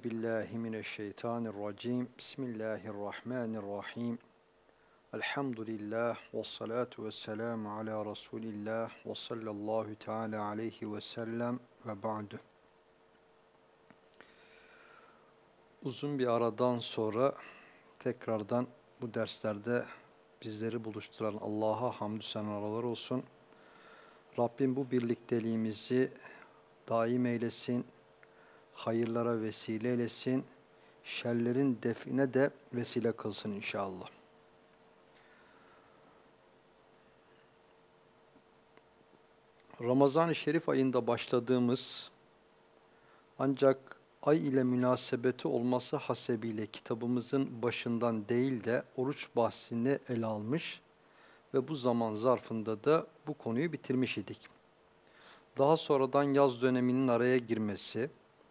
Euzu billahi mineşşeytanirracim. Bismillahirrahmanirrahim. Elhamdülillah ve salatu ve selamu ala Resulillah ve sallallahu teala aleyhi ve sellem ve ba'du. Uzun bir aradan sonra tekrardan bu derslerde bizleri buluşturan Allah'a hamdü senalar olsun. Rabbim bu birlikteliğimizi daim eylesin hayırlara vesile eylesin, şerlerin define de vesile kılsın inşallah. Ramazan-ı Şerif ayında başladığımız ancak ay ile münasebeti olması hasebiyle kitabımızın başından değil de oruç bahsini ele almış ve bu zaman zarfında da bu konuyu bitirmiş idik. Daha sonradan yaz döneminin araya girmesi,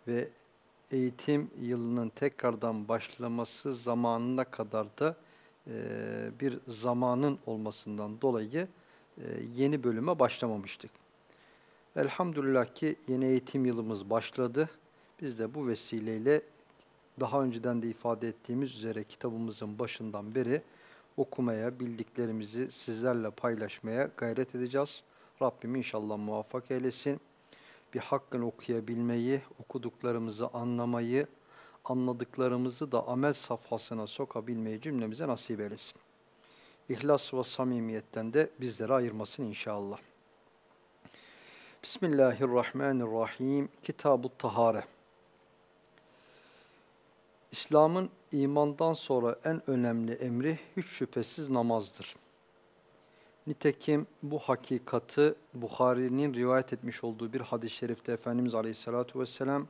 ve eğitim yılının tekrardan başlaması zamanına kadar da bir zamanın olmasından dolayı yeni bölüme başlamamıştık. Elhamdülillah ki yeni eğitim yılımız başladı. Biz de bu vesileyle daha önceden de ifade ettiğimiz üzere kitabımızın başından beri okumaya, bildiklerimizi sizlerle paylaşmaya gayret edeceğiz. Rabbim inşallah muvaffak eylesin bir hakkın okuyabilmeyi, okuduklarımızı anlamayı, anladıklarımızı da amel safhasına sokabilmeyi cümlemize nasip eylesin. İhlas ve samimiyetten de bizleri ayırmasın inşallah. Bismillahirrahmanirrahim. Kitab-ı Tahare. İslam'ın imandan sonra en önemli emri hiç şüphesiz namazdır. Nitekim bu hakikati Bukhari'nin rivayet etmiş olduğu bir hadis-i şerifte Efendimiz Aleyhisselatü Vesselam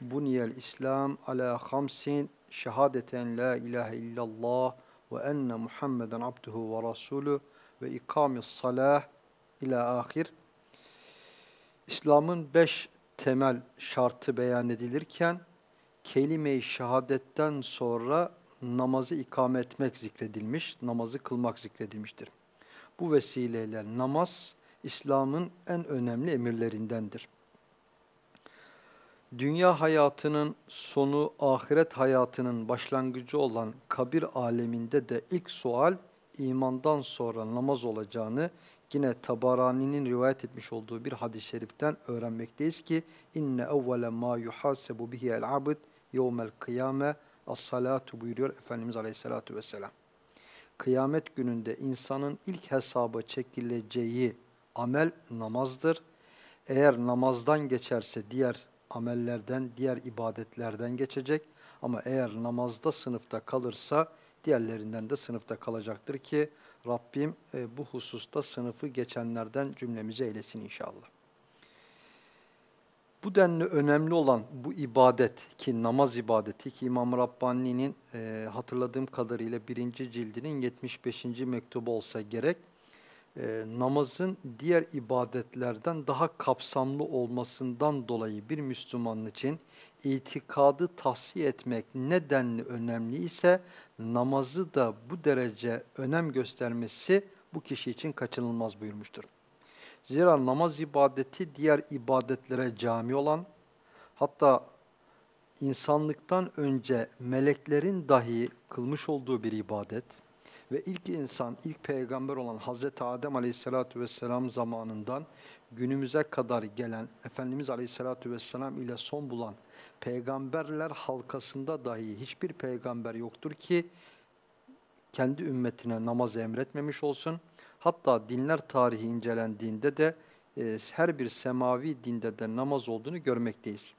Buniyel İslam ala hamsin şehadeten la ilahe illallah ve enne Muhammeden abduhu ve rasulü ve ikamis salah ila ahir. İslam'ın beş temel şartı beyan edilirken kelime-i şehadetten sonra namazı ikame etmek zikredilmiş, namazı kılmak zikredilmiştir. Bu vesileyle namaz İslam'ın en önemli emirlerindendir. Dünya hayatının sonu ahiret hayatının başlangıcı olan kabir aleminde de ilk sual imandan sonra namaz olacağını yine Tabarani'nin rivayet etmiş olduğu bir hadis-i şeriften öğrenmekteyiz ki inne evvele ma yuhasebu bihi el abd yevmel kıyame as-salatu buyuruyor Efendimiz Aleyhisselatü Vesselam kıyamet gününde insanın ilk hesaba çekileceği amel namazdır. Eğer namazdan geçerse diğer amellerden, diğer ibadetlerden geçecek. Ama eğer namazda sınıfta kalırsa diğerlerinden de sınıfta kalacaktır ki Rabbim e, bu hususta sınıfı geçenlerden cümlemize eylesin inşallah. Bu denli önemli olan bu ibadet ki namaz ibadeti ki İmam Rabbani'nin e, hatırladığım kadarıyla birinci cildinin 75. mektubu olsa gerek e, namazın diğer ibadetlerden daha kapsamlı olmasından dolayı bir Müslüman için itikadı tahsiye etmek nedenli önemli ise namazı da bu derece önem göstermesi bu kişi için kaçınılmaz buyurmuştur. Zira namaz ibadeti diğer ibadetlere cami olan, hatta insanlıktan önce meleklerin dahi kılmış olduğu bir ibadet ve ilk insan, ilk peygamber olan Hazreti Adem Aleyhisselatü Vesselam zamanından günümüze kadar gelen Efendimiz Aleyhisselatü Vesselam ile son bulan peygamberler halkasında dahi hiçbir peygamber yoktur ki kendi ümmetine namaz emretmemiş olsun Hatta dinler tarihi incelendiğinde de e, her bir semavi dinde de namaz olduğunu görmekteyiz.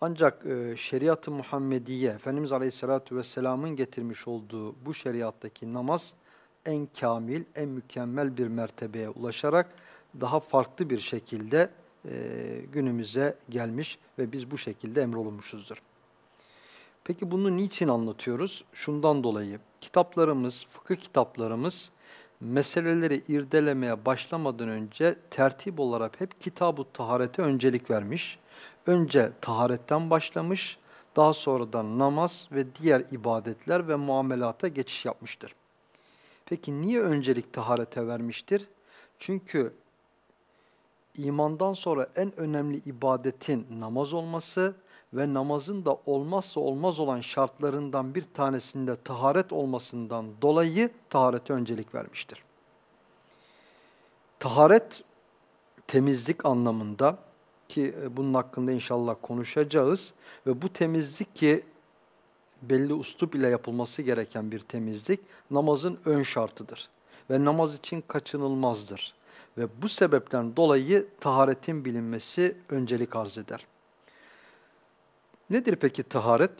Ancak e, şeriat-ı Muhammediye, Efendimiz Aleyhisselatü Vesselam'ın getirmiş olduğu bu şeriattaki namaz en kamil, en mükemmel bir mertebeye ulaşarak daha farklı bir şekilde e, günümüze gelmiş ve biz bu şekilde emrolunmuşuzdur. Peki bunu niçin anlatıyoruz? Şundan dolayı kitaplarımız, fıkıh kitaplarımız meseleleri irdelemeye başlamadan önce tertip olarak hep kitab-ı taharete öncelik vermiş. Önce taharetten başlamış, daha sonradan namaz ve diğer ibadetler ve muamelata geçiş yapmıştır. Peki niye öncelik taharete vermiştir? Çünkü imandan sonra en önemli ibadetin namaz olması ve namazın da olmazsa olmaz olan şartlarından bir tanesinde taharet olmasından dolayı taharete öncelik vermiştir. Taharet temizlik anlamında ki e, bunun hakkında inşallah konuşacağız ve bu temizlik ki belli ustup ile yapılması gereken bir temizlik namazın ön şartıdır ve namaz için kaçınılmazdır. Ve bu sebepten dolayı taharetin bilinmesi öncelik arz eder. Nedir peki taharet?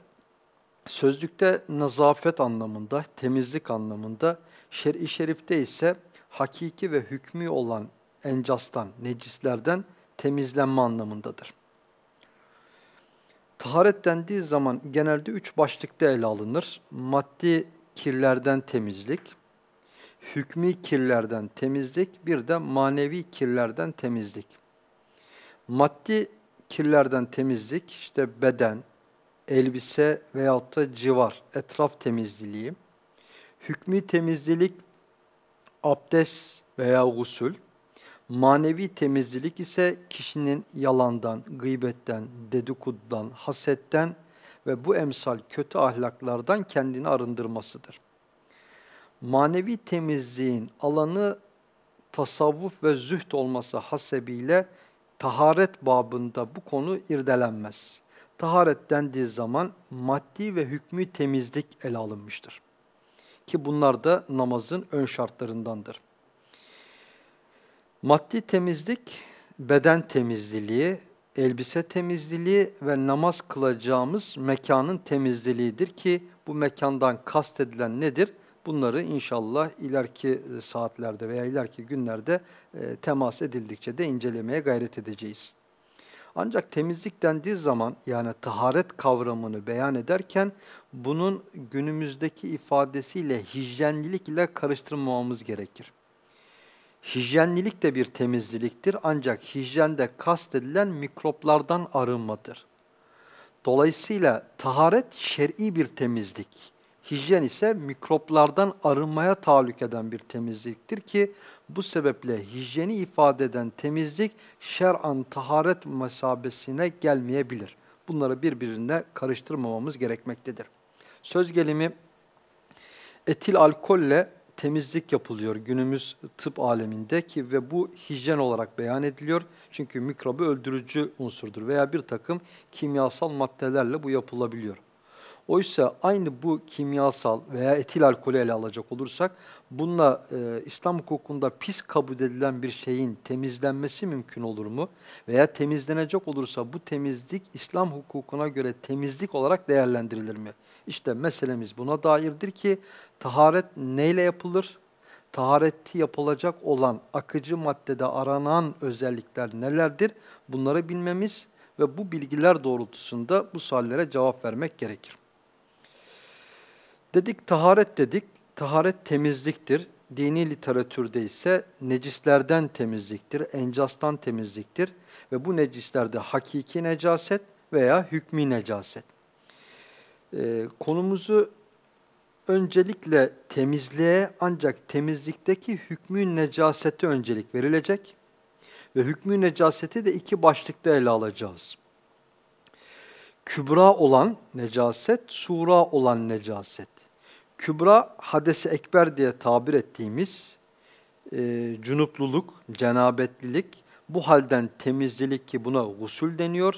Sözlükte nazafet anlamında, temizlik anlamında, şer'i şerifte ise hakiki ve hükmü olan encastan, necislerden temizlenme anlamındadır. Taharet dendiği zaman genelde üç başlıkta ele alınır. Maddi kirlerden temizlik, hükmü kirlerden temizlik, bir de manevi kirlerden temizlik. Maddi kirlerden temizlik, işte beden, elbise veyahut da civar, etraf temizliği. Hükmü temizlik, abdest veya gusül. Manevi temizlik ise kişinin yalandan, gıybetten, dedikodudan, hasetten ve bu emsal kötü ahlaklardan kendini arındırmasıdır. Manevi temizliğin alanı tasavvuf ve zühd olması hasebiyle taharet babında bu konu irdelenmez. Taharet dendiği zaman maddi ve hükmü temizlik ele alınmıştır. Ki bunlar da namazın ön şartlarındandır. Maddi temizlik, beden temizliği, elbise temizliği ve namaz kılacağımız mekanın temizliğidir ki bu mekandan kastedilen nedir? Bunları inşallah ileriki e, saatlerde veya ileriki günlerde e, temas edildikçe de incelemeye gayret edeceğiz. Ancak temizlik dendiği zaman yani taharet kavramını beyan ederken bunun günümüzdeki ifadesiyle hijyenlilik ile karıştırmamamız gerekir. Hijyenlilik de bir temizliktir ancak hijyende kastedilen mikroplardan arınmadır. Dolayısıyla taharet şer'i bir temizlik. Hijyen ise mikroplardan arınmaya tahallük eden bir temizliktir ki bu sebeple hijyeni ifade eden temizlik şer'an taharet mesabesine gelmeyebilir. Bunları birbirine karıştırmamamız gerekmektedir. Söz gelimi etil alkolle temizlik yapılıyor günümüz tıp aleminde ki ve bu hijyen olarak beyan ediliyor. Çünkü mikrobu öldürücü unsurdur veya bir takım kimyasal maddelerle bu yapılabiliyor. Oysa aynı bu kimyasal veya etil alkolü ele alacak olursak bununla e, İslam hukukunda pis kabul edilen bir şeyin temizlenmesi mümkün olur mu? Veya temizlenecek olursa bu temizlik İslam hukukuna göre temizlik olarak değerlendirilir mi? İşte meselemiz buna dairdir ki taharet neyle yapılır? Tahareti yapılacak olan akıcı maddede aranan özellikler nelerdir? Bunları bilmemiz ve bu bilgiler doğrultusunda bu suallere cevap vermek gerekir. Dedik taharet dedik. Taharet temizliktir. Dini literatürde ise necislerden temizliktir, encastan temizliktir ve bu necislerde hakiki necaset veya hükmü necaset. Ee, konumuzu öncelikle temizliğe ancak temizlikteki hükmü necasete öncelik verilecek ve hükmü necaseti de iki başlıkta ele alacağız. Kübra olan necaset, sura olan necaset. Kübra hadesi ekber diye tabir ettiğimiz e, cunupluluk, cenabetlilik, bu halden temizlilik ki buna gusül deniyor.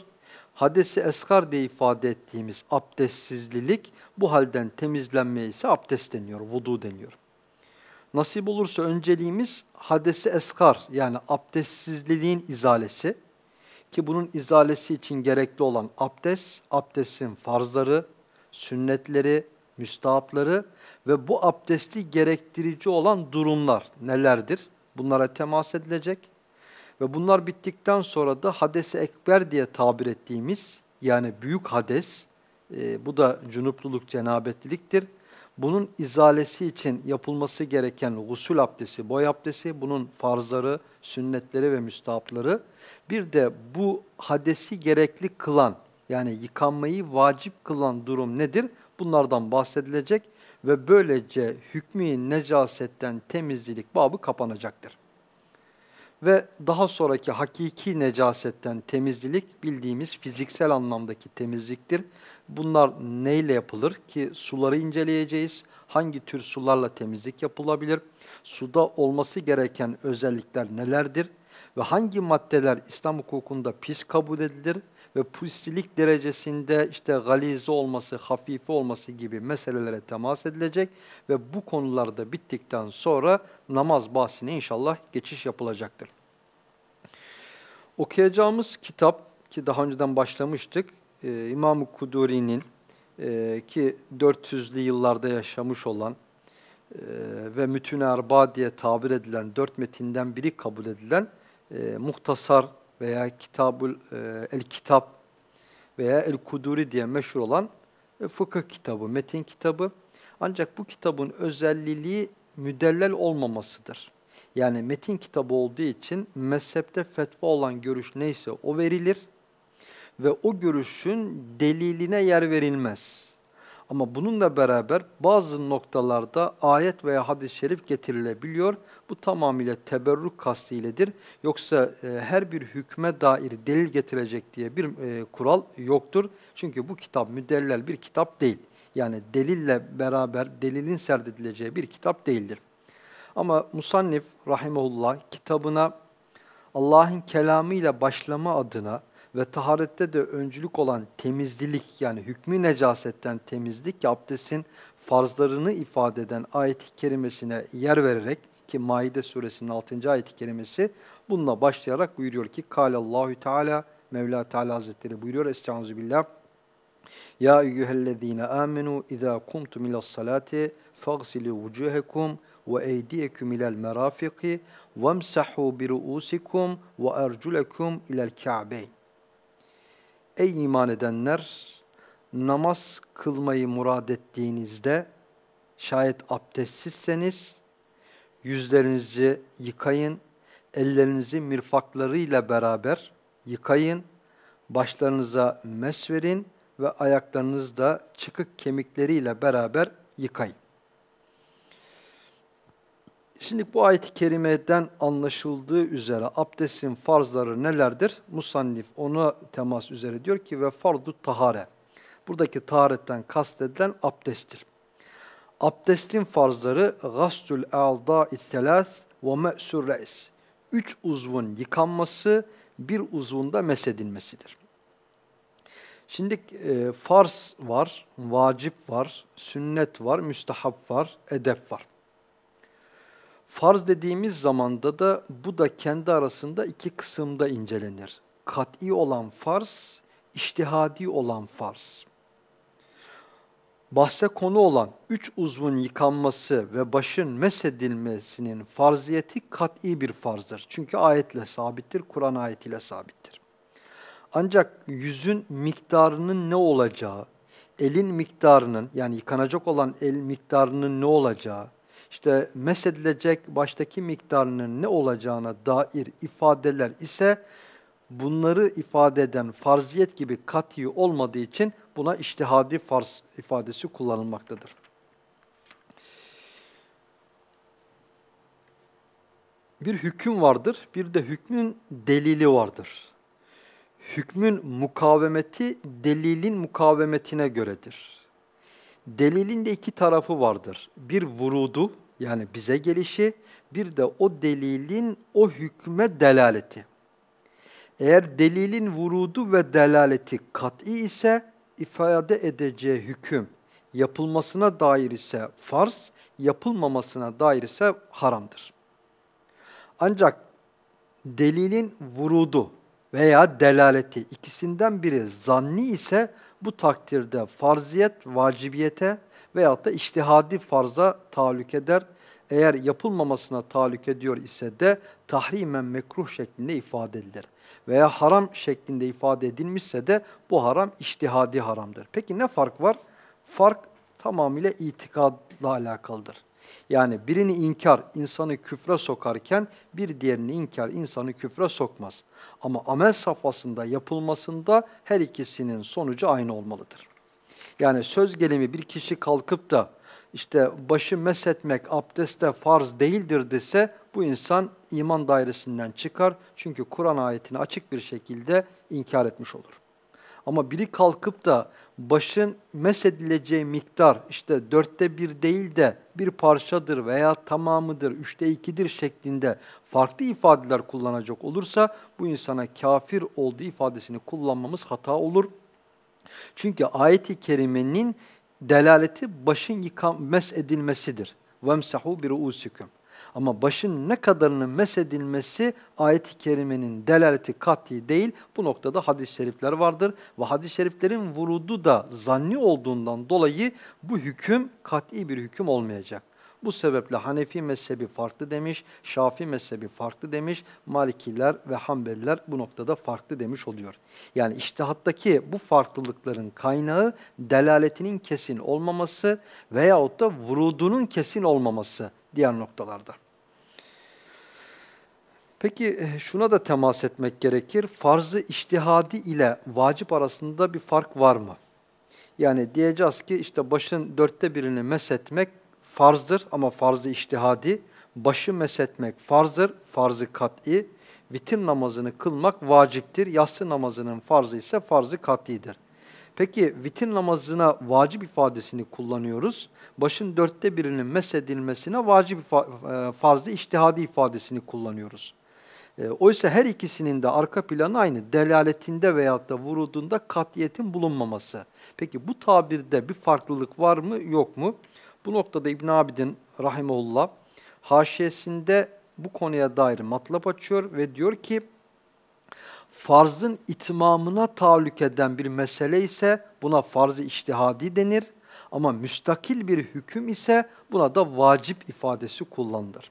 Hadesi eskar diye ifade ettiğimiz abdestsizlilik, bu halden temizlenmeye ise abdest deniyor, vudu deniyor. Nasip olursa önceliğimiz hadesi eskar yani abdestsizliliğin izalesi ki bunun izalesi için gerekli olan abdest, abdestin farzları, sünnetleri, müstahapları ve bu abdesti gerektirici olan durumlar nelerdir? Bunlara temas edilecek ve bunlar bittikten sonra da hadese ekber diye tabir ettiğimiz yani büyük hades, e, bu da cunupluluk, cenabetliliktir. Bunun izalesi için yapılması gereken gusül abdesti, boy abdesti, bunun farzları, sünnetleri ve müstahapları. Bir de bu hadesi gerekli kılan yani yıkanmayı vacip kılan durum nedir? Bunlardan bahsedilecek ve böylece hükmü necasetten temizlik babı kapanacaktır. Ve daha sonraki hakiki necasetten temizlik bildiğimiz fiziksel anlamdaki temizliktir. Bunlar neyle yapılır ki suları inceleyeceğiz. Hangi tür sularla temizlik yapılabilir? Suda olması gereken özellikler nelerdir? Ve hangi maddeler İslam hukukunda pis kabul edilir? Ve pislik derecesinde işte galize olması, hafife olması gibi meselelere temas edilecek. Ve bu konularda bittikten sonra namaz bahsine inşallah geçiş yapılacaktır. Okuyacağımız kitap ki daha önceden başlamıştık, e, İmam-ı Kuduri'nin e, ki 400'lü yıllarda yaşamış olan e, ve Mütün Erba diye tabir edilen dört metinden biri kabul edilen e, Muhtasar veya Kitabul e, El Kitap veya El Kuduri diye meşhur olan e, fıkıh kitabı, metin kitabı. Ancak bu kitabın özelliği müdellel olmamasıdır. Yani metin kitabı olduğu için mezhepte fetva olan görüş neyse o verilir ve o görüşün deliline yer verilmez. Ama bununla beraber bazı noktalarda ayet veya hadis-i şerif getirilebiliyor. Bu tamamıyla teberrük kastiyledir. Yoksa e, her bir hükme dair delil getirecek diye bir e, kural yoktur. Çünkü bu kitap müdellel bir kitap değil. Yani delille beraber delilin serdedileceği bir kitap değildir. Ama Musannif rahimullah kitabına Allah'ın kelamıyla başlama adına ve taharette de öncülük olan temizlik yani hükmü necasetten temizlik abdestin farzlarını ifade eden ayet-i kerimesine yer vererek ki Maide suresinin 6. ayet-i kerimesi bununla başlayarak buyuruyor ki Kâlellâhu Teala Mevla Teala Hazretleri buyuruyor Estaizu billah Ya eyyühellezîne âmenû izâ kumtum ilas salâti fagsilû vucûhekum ve eydiyeküm ilel merafiki vemsahu bi ruusikum ve erculekum ilel ka'beyn. Ey iman edenler namaz kılmayı murad ettiğinizde şayet abdestsizseniz yüzlerinizi yıkayın, ellerinizi mirfaklarıyla beraber yıkayın, başlarınıza mes verin ve ayaklarınızı da çıkık kemikleriyle beraber yıkayın. Şimdi bu ayet-i kerimeden anlaşıldığı üzere abdestin farzları nelerdir? Musannif onu temas üzere diyor ki ve fardu tahare. Buradaki taharetten kastedilen abdesttir. Abdestin farzları gastül a'dâ selas ve me'sur reis. Üç uzvun yıkanması, bir uzvunda mesedilmesidir. Şimdi e, farz var, vacip var, sünnet var, müstahap var, edep var. Farz dediğimiz zamanda da bu da kendi arasında iki kısımda incelenir. Kat'i olan farz, iştihadi olan farz. Bahse konu olan üç uzvun yıkanması ve başın mesedilmesinin farziyeti kat'i bir farzdır. Çünkü ayetle sabittir, Kur'an ayetiyle sabittir. Ancak yüzün miktarının ne olacağı, elin miktarının yani yıkanacak olan el miktarının ne olacağı, işte mesedilecek baştaki miktarının ne olacağına dair ifadeler ise bunları ifade eden farziyet gibi kat'i olmadığı için buna iştihadi farz ifadesi kullanılmaktadır. Bir hüküm vardır, bir de hükmün delili vardır. Hükmün mukavemeti delilin mukavemetine göredir. Delilin de iki tarafı vardır. Bir vurudu yani bize gelişi, bir de o delilin o hükme delaleti. Eğer delilin vurudu ve delaleti kat'i ise ifade edeceği hüküm yapılmasına dair ise farz, yapılmamasına dair ise haramdır. Ancak delilin vurudu veya delaleti ikisinden biri zanni ise bu takdirde farziyet vacibiyete veyahut da iştihadi farza tahallük eder. Eğer yapılmamasına tahallük ediyor ise de tahrimen mekruh şeklinde ifade edilir. Veya haram şeklinde ifade edilmişse de bu haram iştihadi haramdır. Peki ne fark var? Fark tamamıyla itikadla alakalıdır. Yani birini inkar insanı küfre sokarken bir diğerini inkar insanı küfre sokmaz. Ama amel safhasında yapılmasında her ikisinin sonucu aynı olmalıdır. Yani söz gelimi bir kişi kalkıp da işte başı mesetmek abdeste farz değildir dese bu insan iman dairesinden çıkar. Çünkü Kur'an ayetini açık bir şekilde inkar etmiş olur. Ama biri kalkıp da başın mesedileceği miktar işte dörtte bir değil de bir parçadır veya tamamıdır, üçte ikidir şeklinde farklı ifadeler kullanacak olursa bu insana kafir olduğu ifadesini kullanmamız hata olur. Çünkü ayet-i kerimenin delaleti başın yıkan, mes edilmesidir. وَمْسَحُوا بِرُؤُسِكُمْ ama başın ne kadarının mesedilmesi ayet-i kerimenin delaleti kat'i değil. Bu noktada hadis-i şerifler vardır. Ve hadis-i şeriflerin vurudu da zanni olduğundan dolayı bu hüküm kat'i bir hüküm olmayacak. Bu sebeple Hanefi mezhebi farklı demiş, Şafi mezhebi farklı demiş, Malikiler ve Hanbeliler bu noktada farklı demiş oluyor. Yani iştihattaki bu farklılıkların kaynağı delaletinin kesin olmaması veyahut da vurudunun kesin olmaması diğer noktalarda. Peki e, şuna da temas etmek gerekir. Farzı iştihadi ile vacip arasında bir fark var mı? Yani diyeceğiz ki işte başın dörtte birini mesetmek farzdır ama farzı iştihadi. Başı mesetmek farzdır, farzı kat'i. Vitir namazını kılmak vaciptir. Yatsı namazının farzı ise farzı kat'idir. Peki vitir namazına vacip ifadesini kullanıyoruz. Başın dörtte birinin mesedilmesine vacip e, farzı iştihadi ifadesini kullanıyoruz. E, oysa her ikisinin de arka planı aynı. Delaletinde veyahut da vurudunda katiyetin bulunmaması. Peki bu tabirde bir farklılık var mı yok mu? Bu noktada İbn Abidin rahimullah haşiyesinde bu konuya dair matlap açıyor ve diyor ki farzın itmamına tahallük eden bir mesele ise buna farz-ı iştihadi denir. Ama müstakil bir hüküm ise buna da vacip ifadesi kullanılır.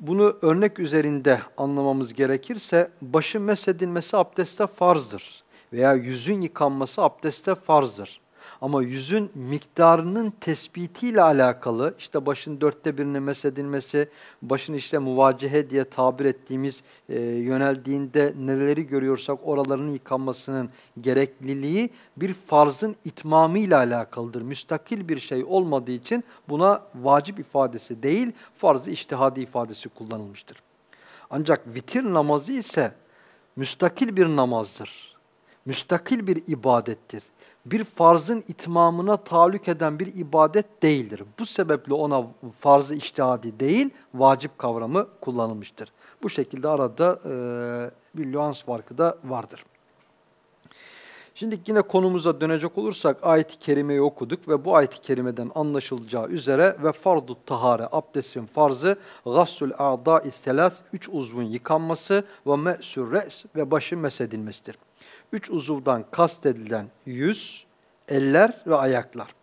Bunu örnek üzerinde anlamamız gerekirse başı mesedilmesi abdeste farzdır veya yüzün yıkanması abdeste farzdır. Ama yüzün miktarının tespitiyle alakalı işte başın dörtte birini mesedilmesi, başın işte muvacehe diye tabir ettiğimiz e, yöneldiğinde nereleri görüyorsak oralarının yıkanmasının gerekliliği bir farzın itmamıyla alakalıdır. Müstakil bir şey olmadığı için buna vacip ifadesi değil, farz-ı iştihadi ifadesi kullanılmıştır. Ancak vitir namazı ise müstakil bir namazdır. Müstakil bir ibadettir bir farzın itmamına tahallük eden bir ibadet değildir. Bu sebeple ona farzı iştihadi değil, vacip kavramı kullanılmıştır. Bu şekilde arada e, bir nüans farkı da vardır. Şimdi yine konumuza dönecek olursak ayet-i kerimeyi okuduk ve bu ayet-i kerimeden anlaşılacağı üzere ve fardu tahare abdestin farzı gassul a'da istelas üç uzvun yıkanması ve me'sur re's ve başın mesedilmesidir üç uzuvdan kastedilen yüz, eller ve ayaklar.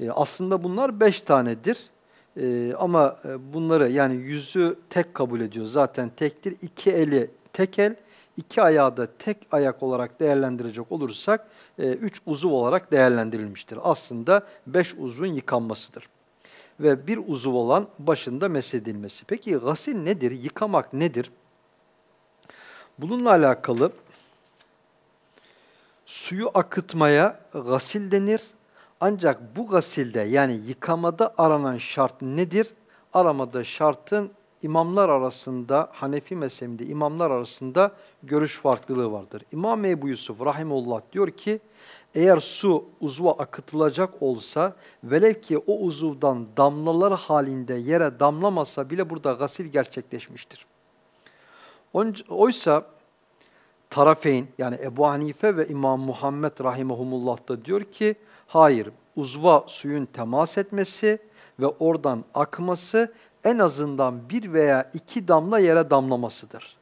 E, aslında bunlar beş tanedir. E, ama e, bunları yani yüzü tek kabul ediyor. Zaten tektir. İki eli tek el, iki ayağı da tek ayak olarak değerlendirecek olursak e, üç uzuv olarak değerlendirilmiştir. Aslında beş uzvun yıkanmasıdır. Ve bir uzuv olan başında mesedilmesi. Peki gasil nedir? Yıkamak nedir? Bununla alakalı Suyu akıtmaya gasil denir. Ancak bu gasilde yani yıkamada aranan şart nedir? Aramada şartın imamlar arasında, Hanefi mezhebinde imamlar arasında görüş farklılığı vardır. İmam Ebu Yusuf rahimullah diyor ki, eğer su uzva akıtılacak olsa, velev ki o uzuvdan damlalar halinde yere damlamasa bile burada gasil gerçekleşmiştir. Oysa tarafeyn yani Ebu Hanife ve İmam Muhammed rahimahumullah da diyor ki hayır uzva suyun temas etmesi ve oradan akması en azından bir veya iki damla yere damlamasıdır.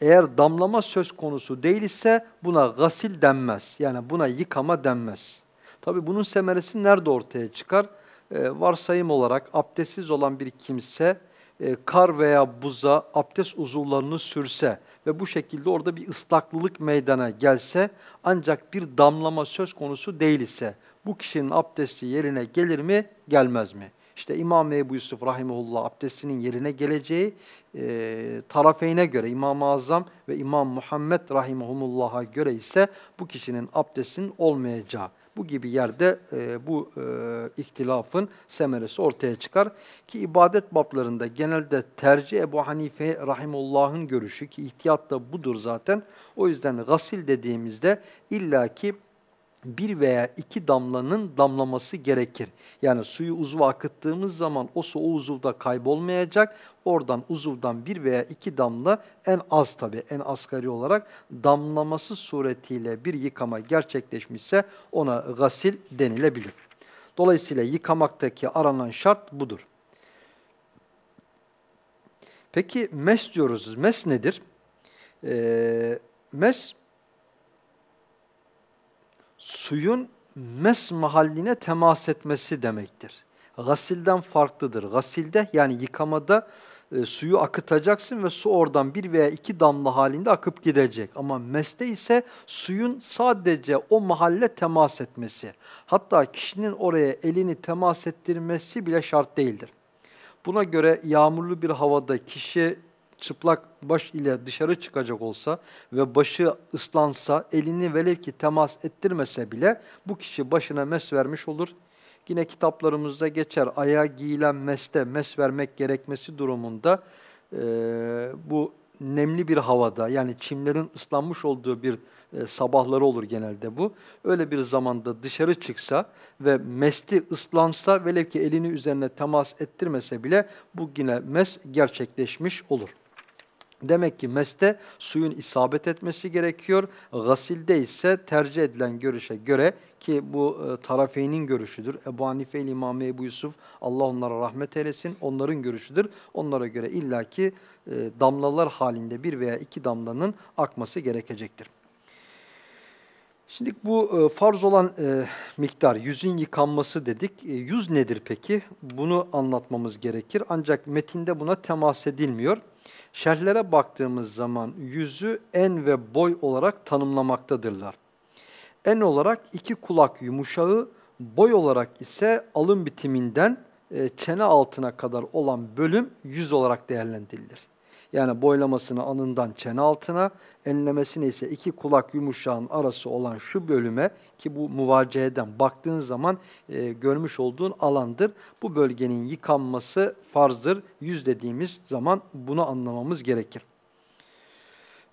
Eğer damlama söz konusu değil ise buna gasil denmez. Yani buna yıkama denmez. Tabi bunun semeresi nerede ortaya çıkar? Ee, varsayım olarak abdestsiz olan bir kimse e, kar veya buza abdest uzuvlarını sürse ve bu şekilde orada bir ıslaklılık meydana gelse ancak bir damlama söz konusu değil ise bu kişinin abdesti yerine gelir mi gelmez mi? İşte İmam Ebu Yusuf Rahimullah abdestinin yerine geleceği e, tarafeyne göre İmam-ı Azam ve İmam Muhammed Rahimahumullah'a göre ise bu kişinin abdestinin olmayacağı. Bu gibi yerde e, bu e, ihtilafın semeresi ortaya çıkar. Ki ibadet bablarında genelde tercih Ebu Hanife Rahimullah'ın görüşü ki ihtiyat da budur zaten. O yüzden gasil dediğimizde illaki bir veya iki damlanın damlaması gerekir. Yani suyu uzva akıttığımız zaman o su o uzuvda kaybolmayacak. Oradan uzuvdan bir veya iki damla en az tabi en asgari olarak damlaması suretiyle bir yıkama gerçekleşmişse ona gasil denilebilir. Dolayısıyla yıkamaktaki aranan şart budur. Peki mes diyoruz. Mes nedir? Ee, mes suyun mes mahalline temas etmesi demektir. Gasilden farklıdır. Gasilde yani yıkamada e, suyu akıtacaksın ve su oradan bir veya iki damla halinde akıp gidecek. Ama meste ise suyun sadece o mahalle temas etmesi. Hatta kişinin oraya elini temas ettirmesi bile şart değildir. Buna göre yağmurlu bir havada kişi çıplak baş ile dışarı çıkacak olsa ve başı ıslansa, elini velev ki temas ettirmese bile bu kişi başına mes vermiş olur. Yine kitaplarımızda geçer ayağa giyilen meste mes vermek gerekmesi durumunda e, bu nemli bir havada yani çimlerin ıslanmış olduğu bir e, sabahları olur genelde bu. Öyle bir zamanda dışarı çıksa ve mesti ıslansa velev ki elini üzerine temas ettirmese bile bu yine mes gerçekleşmiş olur. Demek ki meste suyun isabet etmesi gerekiyor. Gasilde ise tercih edilen görüşe göre ki bu e, tarafeynin görüşüdür. Ebu Hanife ile İmam Ebu Yusuf Allah onlara rahmet eylesin. Onların görüşüdür. Onlara göre illaki e, damlalar halinde bir veya iki damlanın akması gerekecektir. Şimdi bu e, farz olan e, miktar, yüzün yıkanması dedik. E, yüz nedir peki? Bunu anlatmamız gerekir. Ancak metinde buna temas edilmiyor. Şerhlere baktığımız zaman yüzü en ve boy olarak tanımlamaktadırlar. En olarak iki kulak yumuşağı, boy olarak ise alın bitiminden e, çene altına kadar olan bölüm yüz olarak değerlendirilir. Yani boylamasını anından çene altına, enlemesine ise iki kulak yumuşağın arası olan şu bölüme ki bu muvaciyeden baktığın zaman e, görmüş olduğun alandır. Bu bölgenin yıkanması farzdır. Yüz dediğimiz zaman bunu anlamamız gerekir.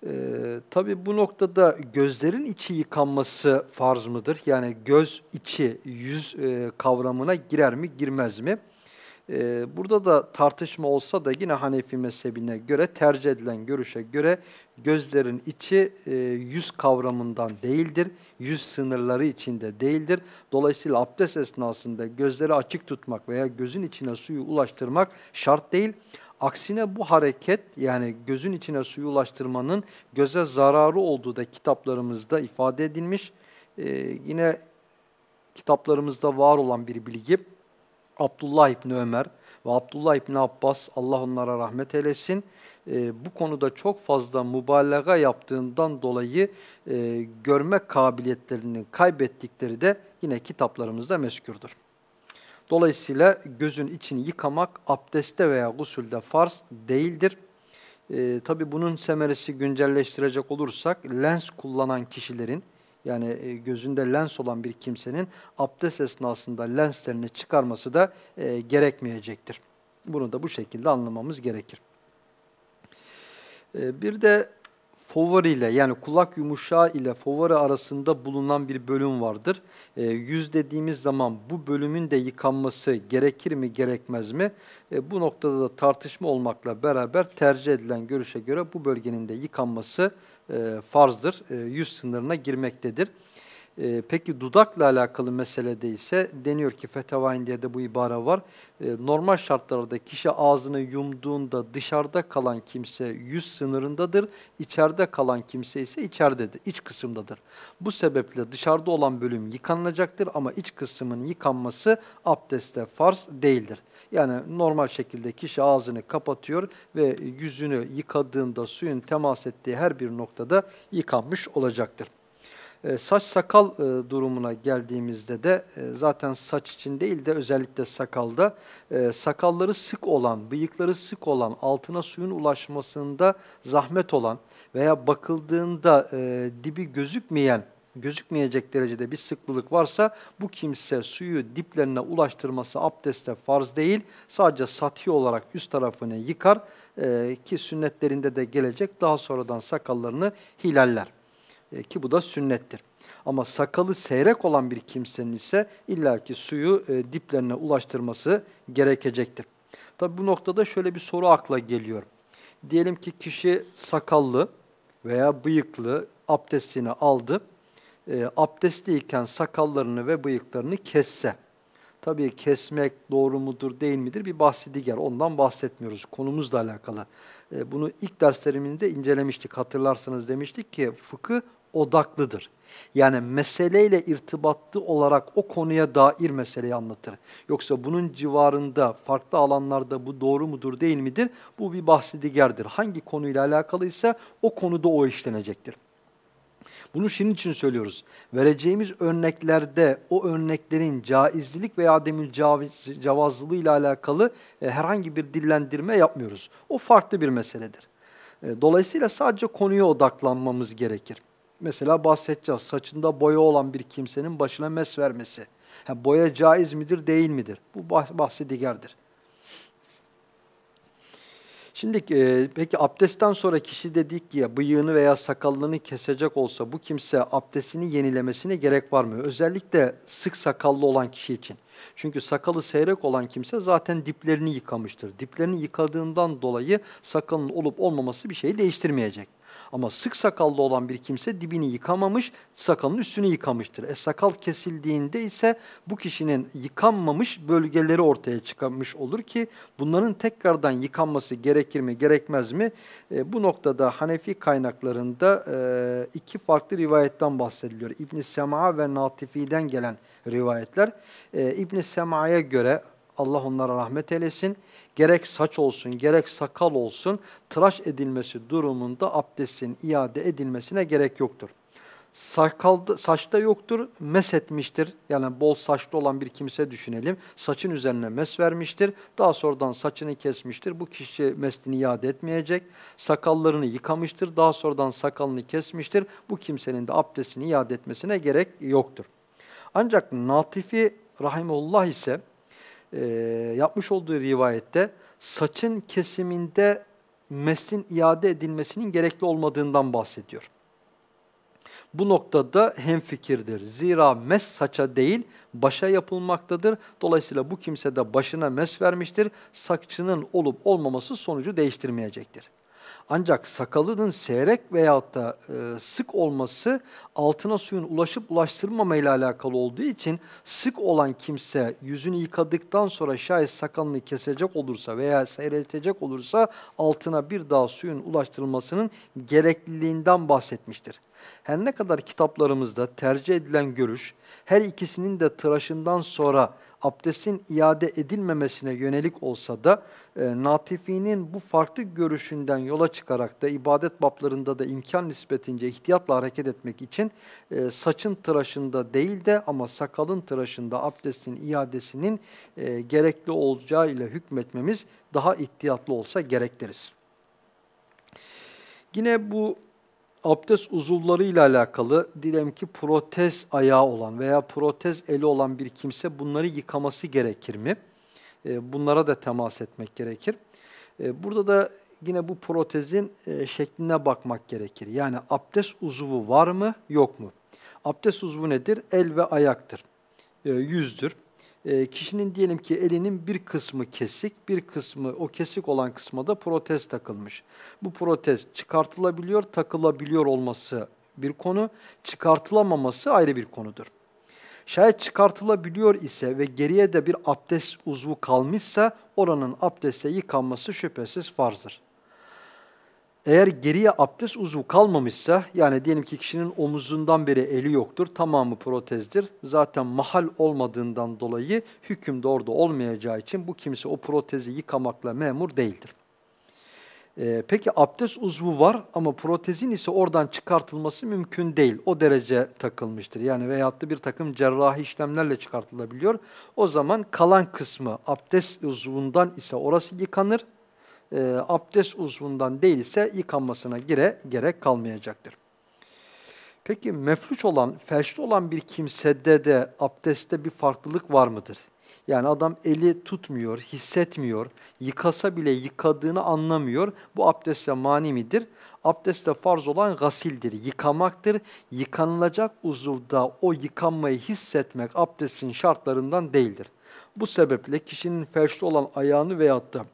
Ee, Tabi bu noktada gözlerin içi yıkanması farz mıdır? Yani göz içi yüz e, kavramına girer mi girmez mi? Ee, burada da tartışma olsa da yine Hanefi mezhebine göre tercih edilen görüşe göre gözlerin içi e, yüz kavramından değildir. Yüz sınırları içinde değildir. Dolayısıyla abdest esnasında gözleri açık tutmak veya gözün içine suyu ulaştırmak şart değil. Aksine bu hareket yani gözün içine suyu ulaştırmanın göze zararı olduğu da kitaplarımızda ifade edilmiş. Ee, yine kitaplarımızda var olan bir bilgi. Abdullah İbni Ömer ve Abdullah İbni Abbas Allah onlara rahmet eylesin. E, bu konuda çok fazla mübalağa yaptığından dolayı e, görme kabiliyetlerini kaybettikleri de yine kitaplarımızda meskürdür. Dolayısıyla gözün içini yıkamak abdeste veya gusülde farz değildir. E, Tabi bunun semeresi güncelleştirecek olursak lens kullanan kişilerin yani e, gözünde lens olan bir kimsenin abdest esnasında lenslerini çıkarması da e, gerekmeyecektir. Bunu da bu şekilde anlamamız gerekir. E, bir de fovar ile yani kulak yumuşağı ile fovarı arasında bulunan bir bölüm vardır. E, yüz dediğimiz zaman bu bölümün de yıkanması gerekir mi gerekmez mi? E, bu noktada da tartışma olmakla beraber tercih edilen görüşe göre bu bölgenin de yıkanması e, farzdır. E, yüz sınırına girmektedir. E, peki dudakla alakalı meselede ise deniyor ki Fetavain diye de bu ibare var. E, normal şartlarda kişi ağzını yumduğunda dışarıda kalan kimse yüz sınırındadır. İçeride kalan kimse ise içeridedir, iç kısımdadır. Bu sebeple dışarıda olan bölüm yıkanılacaktır ama iç kısmın yıkanması abdeste farz değildir. Yani normal şekilde kişi ağzını kapatıyor ve yüzünü yıkadığında suyun temas ettiği her bir noktada yıkanmış olacaktır. E, saç sakal e, durumuna geldiğimizde de e, zaten saç için değil de özellikle sakalda e, sakalları sık olan, bıyıkları sık olan, altına suyun ulaşmasında zahmet olan veya bakıldığında e, dibi gözükmeyen gözükmeyecek derecede bir sıklılık varsa bu kimse suyu diplerine ulaştırması abdeste farz değil. Sadece sathi olarak üst tarafını yıkar e, ki sünnetlerinde de gelecek daha sonradan sakallarını hilaller. E, ki bu da sünnettir. Ama sakalı seyrek olan bir kimsenin ise illaki suyu e, diplerine ulaştırması gerekecektir. Tabi bu noktada şöyle bir soru akla geliyor. Diyelim ki kişi sakallı veya bıyıklı abdestini aldı. E, abdestliyken sakallarını ve bıyıklarını kesse. Tabii kesmek doğru mudur değil midir bir bahsi diğer. Ondan bahsetmiyoruz konumuzla alakalı. E, bunu ilk derslerimizde incelemiştik. Hatırlarsanız demiştik ki fıkıh odaklıdır. Yani meseleyle irtibatlı olarak o konuya dair meseleyi anlatır. Yoksa bunun civarında farklı alanlarda bu doğru mudur değil midir? Bu bir bahsi digerdir. Hangi konuyla alakalıysa o konuda o işlenecektir. Bunu şunun için söylüyoruz. Vereceğimiz örneklerde o örneklerin caizlilik veya ademül cavazlılığı ile alakalı e, herhangi bir dillendirme yapmıyoruz. O farklı bir meseledir. E, dolayısıyla sadece konuya odaklanmamız gerekir. Mesela bahsedeceğiz. Saçında boya olan bir kimsenin başına mes vermesi. Ha, boya caiz midir, değil midir? Bu bahsi digerdir. Şimdi e, peki abdestten sonra kişi dedik ya bıyığını veya sakallını kesecek olsa bu kimse abdestini yenilemesine gerek var mı? Özellikle sık sakallı olan kişi için. Çünkü sakalı seyrek olan kimse zaten diplerini yıkamıştır. Diplerini yıkadığından dolayı sakalın olup olmaması bir şeyi değiştirmeyecek. Ama sık sakallı olan bir kimse dibini yıkamamış, sakalın üstünü yıkamıştır. E sakal kesildiğinde ise bu kişinin yıkanmamış bölgeleri ortaya çıkmış olur ki bunların tekrardan yıkanması gerekir mi, gerekmez mi? E, bu noktada Hanefi kaynaklarında e, iki farklı rivayetten bahsediliyor. İbn Sema ve Natifi'den gelen rivayetler. E, İbn Sema'ya göre Allah onlara rahmet eylesin gerek saç olsun gerek sakal olsun tıraş edilmesi durumunda abdestin iade edilmesine gerek yoktur. Sakalda, saçta yoktur, mes etmiştir. Yani bol saçlı olan bir kimse düşünelim. Saçın üzerine mes vermiştir. Daha sonradan saçını kesmiştir. Bu kişi meslini iade etmeyecek. Sakallarını yıkamıştır. Daha sonradan sakalını kesmiştir. Bu kimsenin de abdestini iade etmesine gerek yoktur. Ancak Natifi Rahimullah ise e, yapmış olduğu rivayette saçın kesiminde meslin iade edilmesinin gerekli olmadığından bahsediyor. Bu noktada hemfikirdir. Zira mes saça değil başa yapılmaktadır. Dolayısıyla bu kimse de başına mes vermiştir. Saçının olup olmaması sonucu değiştirmeyecektir. Ancak sakalının seyrek veyahut da e, sık olması altına suyun ulaşıp ulaştırmama ile alakalı olduğu için sık olan kimse yüzünü yıkadıktan sonra şayet sakalını kesecek olursa veya seyretecek olursa altına bir daha suyun ulaştırılmasının gerekliliğinden bahsetmiştir. Her ne kadar kitaplarımızda tercih edilen görüş her ikisinin de tıraşından sonra abdestin iade edilmemesine yönelik olsa da e, Natifi'nin bu farklı görüşünden yola çıkarak da ibadet bablarında da imkan nispetince ihtiyatla hareket etmek için e, saçın tıraşında değil de ama sakalın tıraşında abdestin iadesinin e, gerekli olacağı ile hükmetmemiz daha ihtiyatlı olsa gerektirir. Yine bu abdest uzuvları ile alakalı diyelim ki protez ayağı olan veya protez eli olan bir kimse bunları yıkaması gerekir mi? E, bunlara da temas etmek gerekir. E, burada da yine bu protezin e, şekline bakmak gerekir. Yani abdest uzuvu var mı yok mu? Abdest uzvu nedir? El ve ayaktır, yüzdür e, kişinin diyelim ki elinin bir kısmı kesik, bir kısmı o kesik olan kısma da protez takılmış. Bu protez çıkartılabiliyor, takılabiliyor olması bir konu, çıkartılamaması ayrı bir konudur. Şayet çıkartılabiliyor ise ve geriye de bir abdest uzvu kalmışsa oranın abdestle yıkanması şüphesiz farzdır. Eğer geriye abdest uzvu kalmamışsa, yani diyelim ki kişinin omuzundan beri eli yoktur, tamamı protezdir. Zaten mahal olmadığından dolayı hüküm de orada olmayacağı için bu kimse o protezi yıkamakla memur değildir. Ee, peki abdest uzvu var ama protezin ise oradan çıkartılması mümkün değil. O derece takılmıştır. Yani veyahut da bir takım cerrahi işlemlerle çıkartılabiliyor. O zaman kalan kısmı abdest uzvundan ise orası yıkanır e, abdest uzvundan değilse yıkanmasına gire, gerek kalmayacaktır. Peki mefluç olan, felçli olan bir kimsede de abdestte bir farklılık var mıdır? Yani adam eli tutmuyor, hissetmiyor, yıkasa bile yıkadığını anlamıyor. Bu abdestle mani midir? Abdestte farz olan gasildir, yıkamaktır. Yıkanılacak uzuvda o yıkanmayı hissetmek abdestin şartlarından değildir. Bu sebeple kişinin felçli olan ayağını veyahut da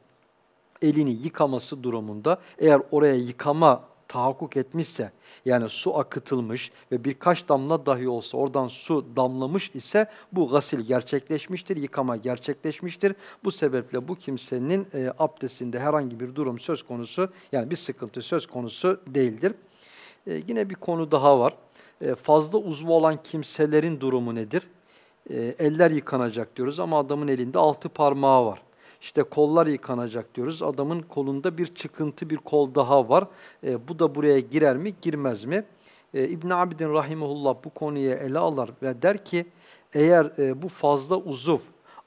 elini yıkaması durumunda eğer oraya yıkama tahakkuk etmişse yani su akıtılmış ve birkaç damla dahi olsa oradan su damlamış ise bu gasil gerçekleşmiştir, yıkama gerçekleşmiştir. Bu sebeple bu kimsenin e, abdestinde herhangi bir durum söz konusu yani bir sıkıntı söz konusu değildir. E, yine bir konu daha var. E, fazla uzvu olan kimselerin durumu nedir? E, eller yıkanacak diyoruz ama adamın elinde altı parmağı var. İşte kollar yıkanacak diyoruz. Adamın kolunda bir çıkıntı, bir kol daha var. E, bu da buraya girer mi, girmez mi? E, İbn Abidin rahimehullah bu konuyu ele alır ve der ki eğer e, bu fazla uzuv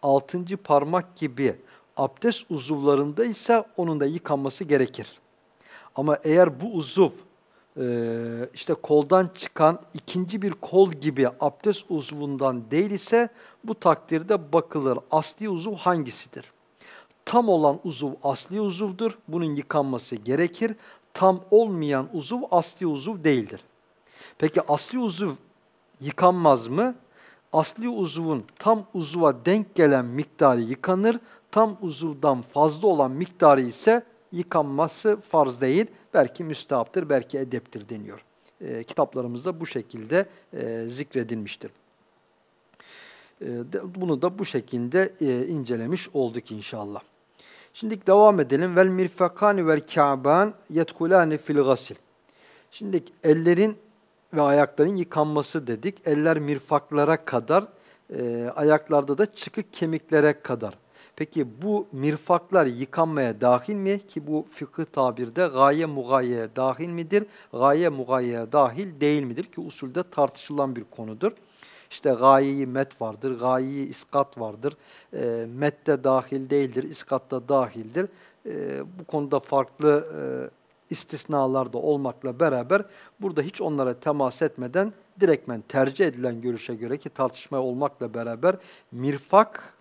altıncı parmak gibi abdest uzuvlarında ise onun da yıkanması gerekir. Ama eğer bu uzuv e, işte koldan çıkan ikinci bir kol gibi abdest uzvundan değil ise bu takdirde bakılır asli uzuv hangisidir? Tam olan uzuv asli uzuvdur. Bunun yıkanması gerekir. Tam olmayan uzuv asli uzuv değildir. Peki asli uzuv yıkanmaz mı? Asli uzuvun tam uzuva denk gelen miktarı yıkanır. Tam uzuvdan fazla olan miktarı ise yıkanması farz değil. Belki müstahaptır, belki edeptir deniyor. E, kitaplarımızda bu şekilde e, zikredilmiştir. E, de, bunu da bu şekilde e, incelemiş olduk inşallah. Şimdi devam edelim. Vel mirfakani vel ka'ban yedhulani fil gasil. Şimdi ellerin ve ayakların yıkanması dedik. Eller mirfaklara kadar, e, ayaklarda da çıkık kemiklere kadar. Peki bu mirfaklar yıkanmaya dahil mi? Ki bu fıkıh tabirde gaye mugayeye dahil midir? Gaye mugayeye dahil değil midir? Ki usulde tartışılan bir konudur. İşte gayeyi met vardır, gayeyi iskat vardır. E, met de dahil değildir, iskat da dahildir. E, bu konuda farklı e, istisnalar da olmakla beraber burada hiç onlara temas etmeden direktmen tercih edilen görüşe göre ki tartışma olmakla beraber mirfak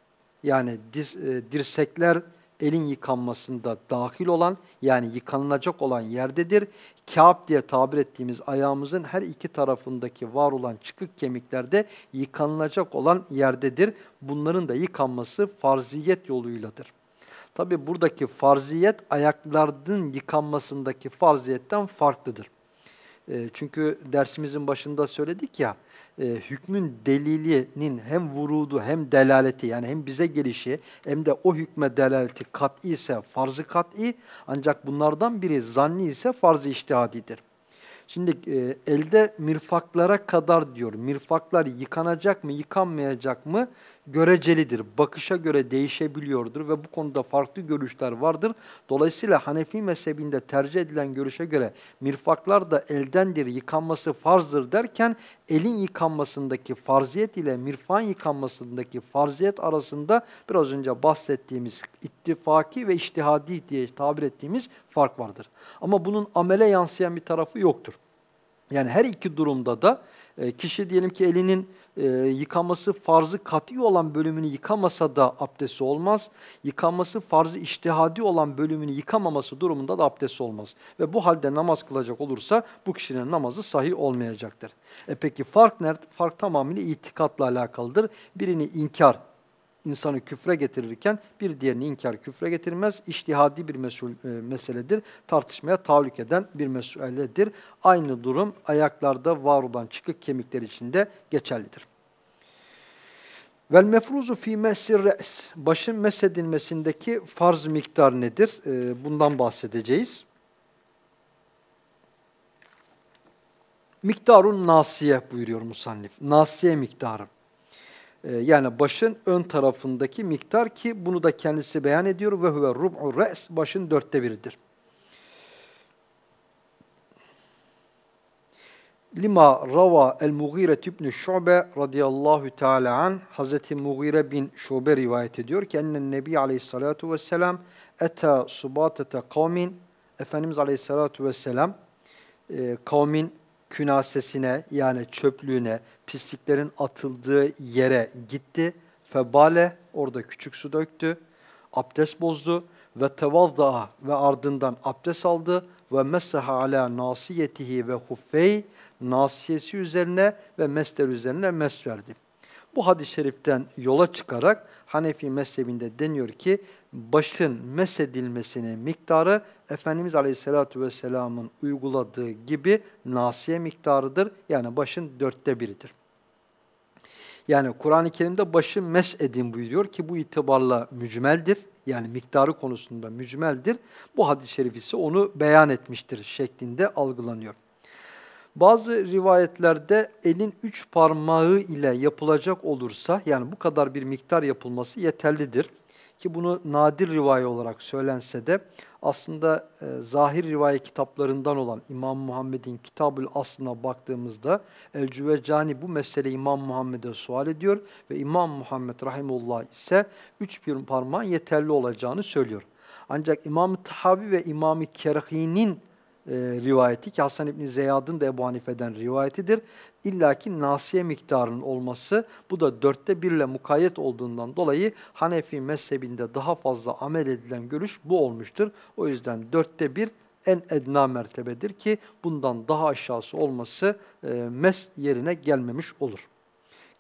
yani diz, e, dirsekler elin yıkanmasında dahil olan yani yıkanılacak olan yerdedir. Kâb diye tabir ettiğimiz ayağımızın her iki tarafındaki var olan çıkık kemiklerde yıkanılacak olan yerdedir. Bunların da yıkanması farziyet yoluyladır. Tabi buradaki farziyet ayakların yıkanmasındaki farziyetten farklıdır. E, çünkü dersimizin başında söyledik ya, e, hükmün delilinin hem vurudu hem delaleti yani hem bize gelişi hem de o hükme delaleti kat'i ise farzı kat'i ancak bunlardan biri zanni ise farzı iştihadidir. Şimdi e, elde mirfaklara kadar diyor. Mirfaklar yıkanacak mı, yıkanmayacak mı görecelidir. Bakışa göre değişebiliyordur ve bu konuda farklı görüşler vardır. Dolayısıyla Hanefi mezhebinde tercih edilen görüşe göre mirfaklar da eldendir, yıkanması farzdır derken elin yıkanmasındaki farziyet ile mirfan yıkanmasındaki farziyet arasında biraz önce bahsettiğimiz ittifaki ve iştihadi diye tabir ettiğimiz fark vardır. Ama bunun amele yansıyan bir tarafı yoktur. Yani her iki durumda da e, kişi diyelim ki elinin e, yıkaması farzı kat'i olan bölümünü yıkamasa da abdesti olmaz. Yıkaması farzı iştihadi olan bölümünü yıkamaması durumunda da abdesti olmaz. Ve bu halde namaz kılacak olursa bu kişinin namazı sahih olmayacaktır. E peki fark nerede? Fark tamamıyla itikatla alakalıdır. Birini inkar, insanı küfre getirirken bir diğerini inkar küfre getirmez. İştihadi bir mesul, e, meseledir. Tartışmaya tahallük eden bir meseledir. Aynı durum ayaklarda var olan çıkık kemikler içinde geçerlidir. Vel mefruzu fi mesir re's. Başın mesedilmesindeki farz miktar nedir? E, bundan bahsedeceğiz. Miktarun nasiye buyuruyor musannif. Nasiye miktarı. Ee, yani başın ön tarafındaki miktar ki bunu da kendisi beyan ediyor ve huve rub'u re's başın dörtte biridir. Lima rava el-Mughire ibn Şube radıyallahu teala an Hazreti Mughire bin Şube rivayet ediyor ki ennen Nebi aleyhissalatu vesselam eta subatete kavmin Efendimiz aleyhissalatu vesselam e, kavmin künasesine yani çöplüğüne, pisliklerin atıldığı yere gitti. Febale orada küçük su döktü. Abdest bozdu ve tevazza ve ardından abdest aldı ve mesaha ala nasiyetihi ve huffey nasiyesi üzerine ve mesler üzerine mes verdi. Bu hadis-i şeriften yola çıkarak Hanefi mezhebinde deniyor ki başın mesedilmesinin miktarı Efendimiz Aleyhisselatü Vesselam'ın uyguladığı gibi nasiye miktarıdır. Yani başın dörtte biridir. Yani Kur'an-ı Kerim'de başı mes edin buyuruyor ki bu itibarla mücmeldir. Yani miktarı konusunda mücmeldir. Bu hadis-i şerif ise onu beyan etmiştir şeklinde algılanıyor. Bazı rivayetlerde elin üç parmağı ile yapılacak olursa yani bu kadar bir miktar yapılması yeterlidir. Ki bunu nadir rivayet olarak söylense de aslında e, zahir rivayet kitaplarından olan İmam Muhammed'in Kitabül Aslına baktığımızda El-Cüvecani bu meseleyi İmam Muhammed'e sual ediyor ve İmam Muhammed Rahimullah ise üç bir parmağın yeterli olacağını söylüyor. Ancak İmam-ı Tahavi ve İmam-ı Kerhi'nin e, rivayeti ki Hasan İbni Zeyad'ın da Ebu Hanife'den rivayetidir. İlla ki nasiye miktarının olması bu da dörtte birle mukayyet olduğundan dolayı Hanefi mezhebinde daha fazla amel edilen görüş bu olmuştur. O yüzden dörtte bir en edna mertebedir ki bundan daha aşağısı olması e, mes yerine gelmemiş olur.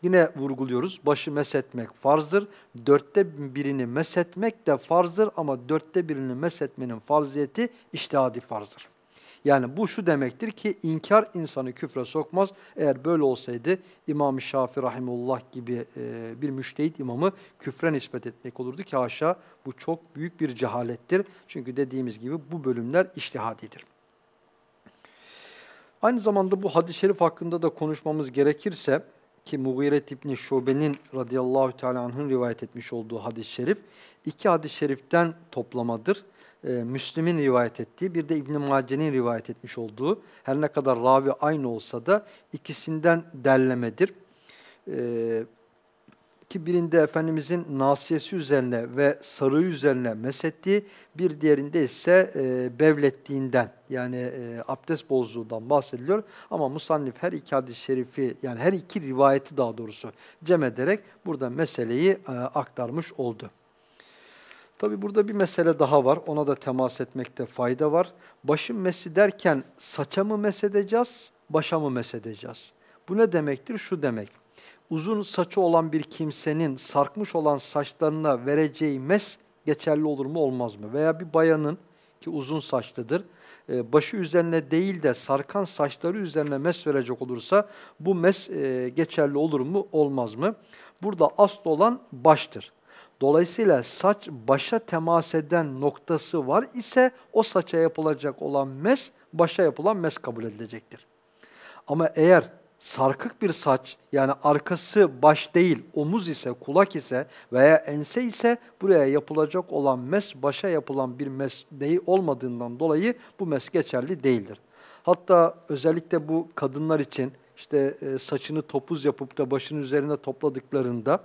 Yine vurguluyoruz, başı mesetmek farzdır. Dörtte birini mesetmek de farzdır ama dörtte birini mesetmenin farziyeti iştihadi farzdır. Yani bu şu demektir ki inkar insanı küfre sokmaz. Eğer böyle olsaydı İmam-ı Şafii Rahimullah gibi e, bir müştehit imamı küfre nispet etmek olurdu ki haşa bu çok büyük bir cehalettir. Çünkü dediğimiz gibi bu bölümler iştihadidir. Aynı zamanda bu hadis-i şerif hakkında da konuşmamız gerekirse ki Mugiret İbni Şube'nin radıyallahu teala anh'ın rivayet etmiş olduğu hadis-i şerif iki hadis-i şeriften toplamadır e, Müslim'in rivayet ettiği, bir de İbn-i Mace'nin rivayet etmiş olduğu, her ne kadar ravi aynı olsa da ikisinden derlemedir. E, ki birinde Efendimizin nasiyesi üzerine ve sarığı üzerine mesettiği, bir diğerinde ise e, bevlettiğinden yani e, abdest bozduğundan bahsediliyor. Ama musannif her iki hadis-i şerifi yani her iki rivayeti daha doğrusu cem ederek burada meseleyi e, aktarmış oldu. Tabi burada bir mesele daha var. Ona da temas etmekte fayda var. Başın mesi derken saça mı mesedeceğiz, başa mı mesedeceğiz? Bu ne demektir? Şu demek. Uzun saçı olan bir kimsenin sarkmış olan saçlarına vereceği mes geçerli olur mu olmaz mı? Veya bir bayanın ki uzun saçlıdır, e, başı üzerine değil de sarkan saçları üzerine mes verecek olursa bu mes e, geçerli olur mu olmaz mı? Burada asıl olan baştır. Dolayısıyla saç başa temas eden noktası var ise o saça yapılacak olan mes başa yapılan mes kabul edilecektir. Ama eğer sarkık bir saç yani arkası baş değil omuz ise kulak ise veya ense ise buraya yapılacak olan mes başa yapılan bir mes değil olmadığından dolayı bu mes geçerli değildir. Hatta özellikle bu kadınlar için işte e, saçını topuz yapıp da başın üzerine topladıklarında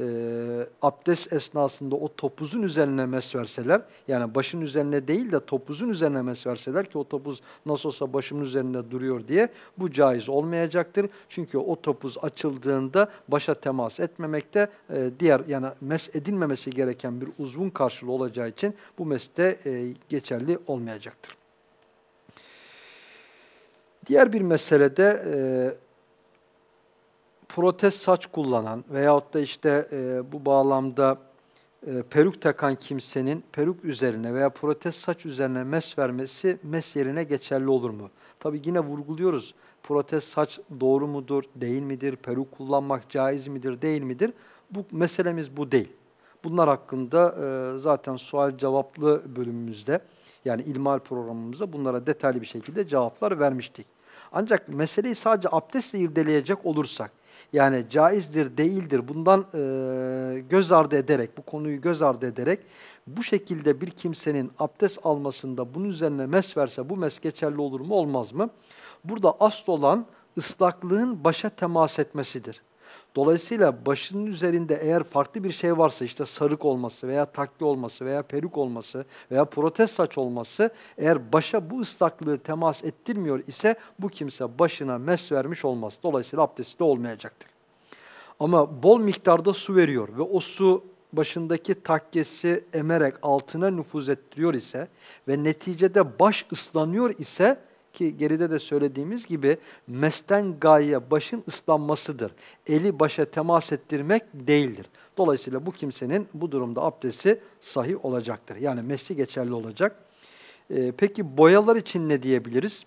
e, abdest esnasında o topuzun üzerine mes verseler, yani başın üzerine değil de topuzun üzerine mes verseler ki o topuz nasıl olsa başımın üzerinde duruyor diye bu caiz olmayacaktır. Çünkü o topuz açıldığında başa temas etmemekte e, diğer yani mes edilmemesi gereken bir uzvun karşılığı olacağı için bu mes de e, geçerli olmayacaktır. Diğer bir meselede e, protez saç kullanan veyahut da işte e, bu bağlamda e, peruk takan kimsenin peruk üzerine veya protez saç üzerine mes vermesi mes yerine geçerli olur mu? Tabi yine vurguluyoruz. Protez saç doğru mudur, değil midir? Peruk kullanmak caiz midir, değil midir? Bu meselemiz bu değil. Bunlar hakkında e, zaten sual cevaplı bölümümüzde yani ilmal programımızda bunlara detaylı bir şekilde cevaplar vermiştik. Ancak meseleyi sadece abdestle irdeleyecek olursak, yani caizdir, değildir bundan e, göz ardı ederek, bu konuyu göz ardı ederek bu şekilde bir kimsenin abdest almasında bunun üzerine mes verse bu mes geçerli olur mu olmaz mı? Burada asıl olan ıslaklığın başa temas etmesidir. Dolayısıyla başının üzerinde eğer farklı bir şey varsa işte sarık olması veya takki olması veya peruk olması veya protez saç olması eğer başa bu ıslaklığı temas ettirmiyor ise bu kimse başına mes vermiş olmaz. Dolayısıyla abdesti olmayacaktır. Ama bol miktarda su veriyor ve o su başındaki takkesi emerek altına nüfuz ettiriyor ise ve neticede baş ıslanıyor ise ki geride de söylediğimiz gibi mesten gaye başın ıslanmasıdır. Eli başa temas ettirmek değildir. Dolayısıyla bu kimsenin bu durumda abdesti sahih olacaktır. Yani mesli geçerli olacak. Ee, peki boyalar için ne diyebiliriz?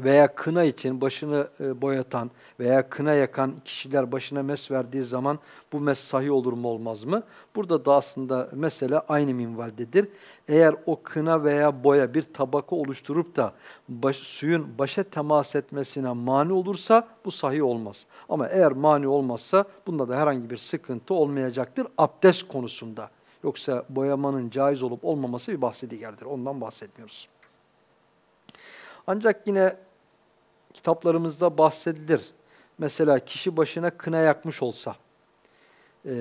Veya kına için başını e, boyatan veya kına yakan kişiler başına mes verdiği zaman bu mes sahih olur mu olmaz mı? Burada da aslında mesele aynı minvaldedir. Eğer o kına veya boya bir tabaka oluşturup da baş, suyun başa temas etmesine mani olursa bu sahih olmaz. Ama eğer mani olmazsa bunda da herhangi bir sıkıntı olmayacaktır abdest konusunda. Yoksa boyamanın caiz olup olmaması bir bahsi diğerdir. Ondan bahsetmiyoruz. Ancak yine kitaplarımızda bahsedilir. Mesela kişi başına kına yakmış olsa, e,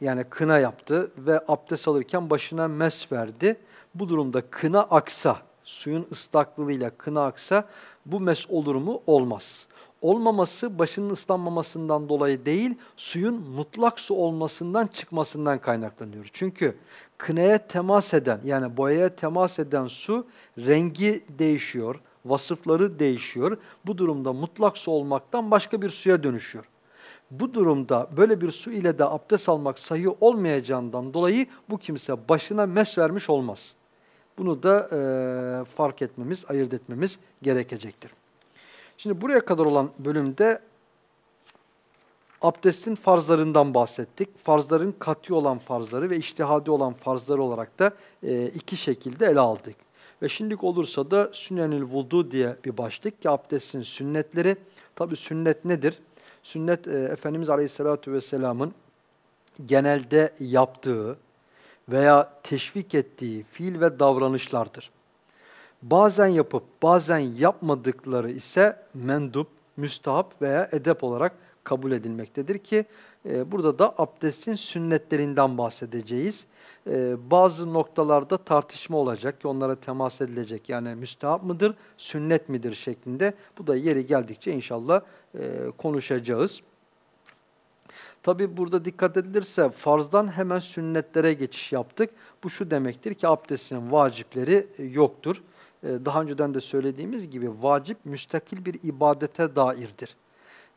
yani kına yaptı ve abdest alırken başına mes verdi. Bu durumda kına aksa, suyun ıslaklığıyla kına aksa bu mes olur mu? Olmaz. Olmaması başının ıslanmamasından dolayı değil, suyun mutlak su olmasından çıkmasından kaynaklanıyor. Çünkü kınaya temas eden yani boyaya temas eden su rengi değişiyor, vasıfları değişiyor. Bu durumda mutlak su olmaktan başka bir suya dönüşüyor. Bu durumda böyle bir su ile de abdest almak sayı olmayacağından dolayı bu kimse başına mes vermiş olmaz. Bunu da e, fark etmemiz, ayırt etmemiz gerekecektir. Şimdi buraya kadar olan bölümde abdestin farzlarından bahsettik. Farzların katı olan farzları ve iştihadi olan farzları olarak da e, iki şekilde ele aldık. Ve şimdilik olursa da sünnenül vudu diye bir başlık ki abdestin sünnetleri. Tabi sünnet nedir? Sünnet e, Efendimiz Aleyhisselatü Vesselam'ın genelde yaptığı veya teşvik ettiği fiil ve davranışlardır. Bazen yapıp bazen yapmadıkları ise mendup, müstahap veya edep olarak kabul edilmektedir ki e, burada da abdestin sünnetlerinden bahsedeceğiz. E, bazı noktalarda tartışma olacak ki onlara temas edilecek. Yani müstahap mıdır, sünnet midir şeklinde. Bu da yeri geldikçe inşallah e, konuşacağız. Tabi burada dikkat edilirse farzdan hemen sünnetlere geçiş yaptık. Bu şu demektir ki abdestin vacipleri e, yoktur. E, daha önceden de söylediğimiz gibi vacip müstakil bir ibadete dairdir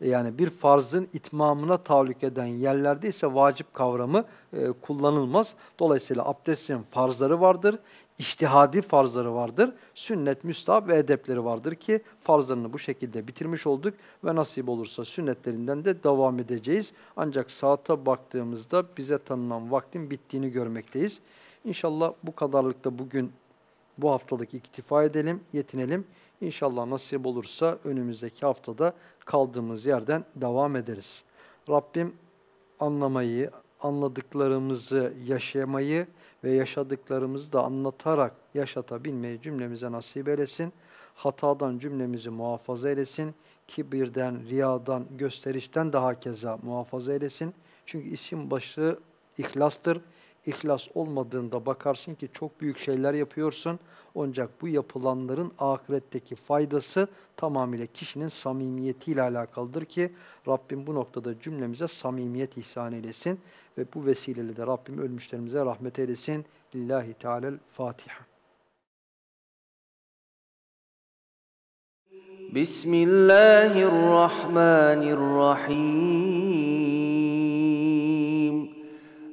yani bir farzın itmamına tahallük eden yerlerde ise vacip kavramı e, kullanılmaz. Dolayısıyla abdestin farzları vardır, iştihadi farzları vardır, sünnet, müstahap ve edepleri vardır ki farzlarını bu şekilde bitirmiş olduk ve nasip olursa sünnetlerinden de devam edeceğiz. Ancak saate baktığımızda bize tanınan vaktin bittiğini görmekteyiz. İnşallah bu kadarlıkta bugün bu haftalık iktifa edelim, yetinelim. İnşallah nasip olursa önümüzdeki haftada kaldığımız yerden devam ederiz. Rabbim anlamayı, anladıklarımızı yaşamayı ve yaşadıklarımızı da anlatarak yaşatabilmeyi cümlemize nasip eylesin. Hatadan cümlemizi muhafaza eylesin. Kibirden, riyadan, gösterişten daha keza muhafaza eylesin. Çünkü isim başı ihlastır. İhlas olmadığında bakarsın ki çok büyük şeyler yapıyorsun. Ancak bu yapılanların ahiretteki faydası tamamıyla kişinin samimiyetiyle alakalıdır ki Rabbim bu noktada cümlemize samimiyet ihsan eylesin ve bu vesileyle de Rabbim ölmüşlerimize rahmet eylesin. Lillahi Teala'l-Fatiha. Bismillahirrahmanirrahim.